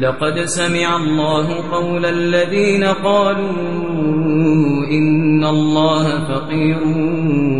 لقد سمع الله قول الذين قالوا إن الله فقير